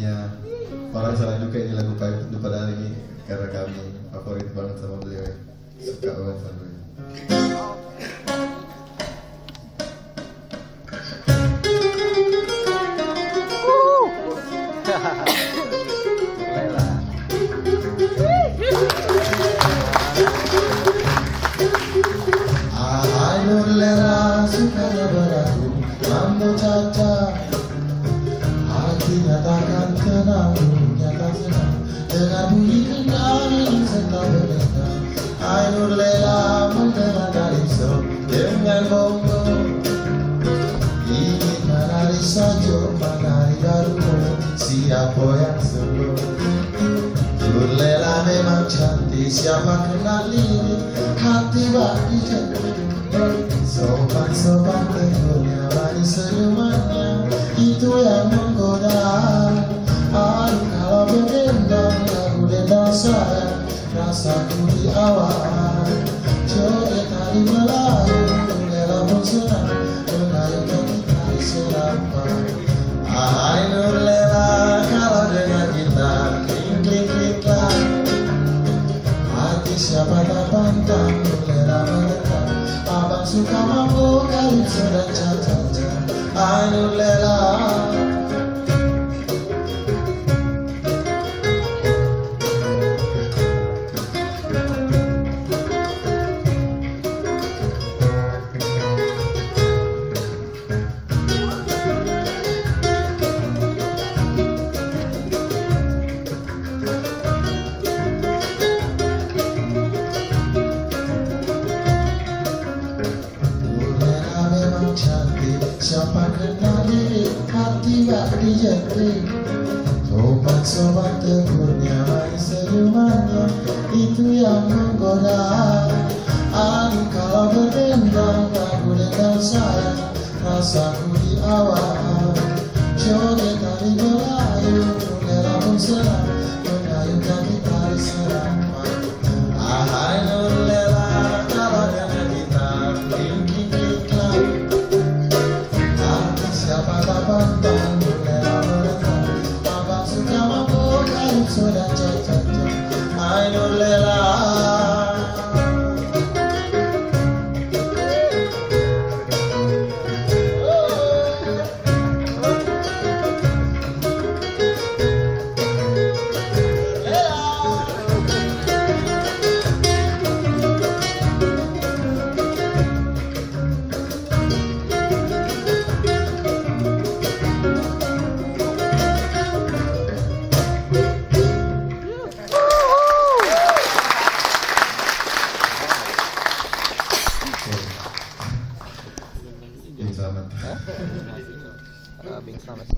lagunya. Orang salah juga ini lagu Pak Dupa Dari ini karena kami favorit banget sama beliau. Ya. suka banget sama beliau. Ahai sajo Menari barumu Siapa yang sebelum Nurlela memang cantik Siapa kenal lirik Hati bak dijantik Sopan-sopan tentunya manis senyumannya Itu yang menggoda Aduh kalau berdendam Lagu dendam saya Rasaku di awal Siapa tak pantang mendekat Abang suka mampu kali sudah caca-caca Hai Nurlela cantik Siapa kenal diri Hati gak dijetik Sobat-sobat tegurnya senyumannya. Itu yang menggoda. Aduh kalau berdendam Lagu dendam saya. Rasaku di awal soda, da, da. I know that Uh, being Islamic.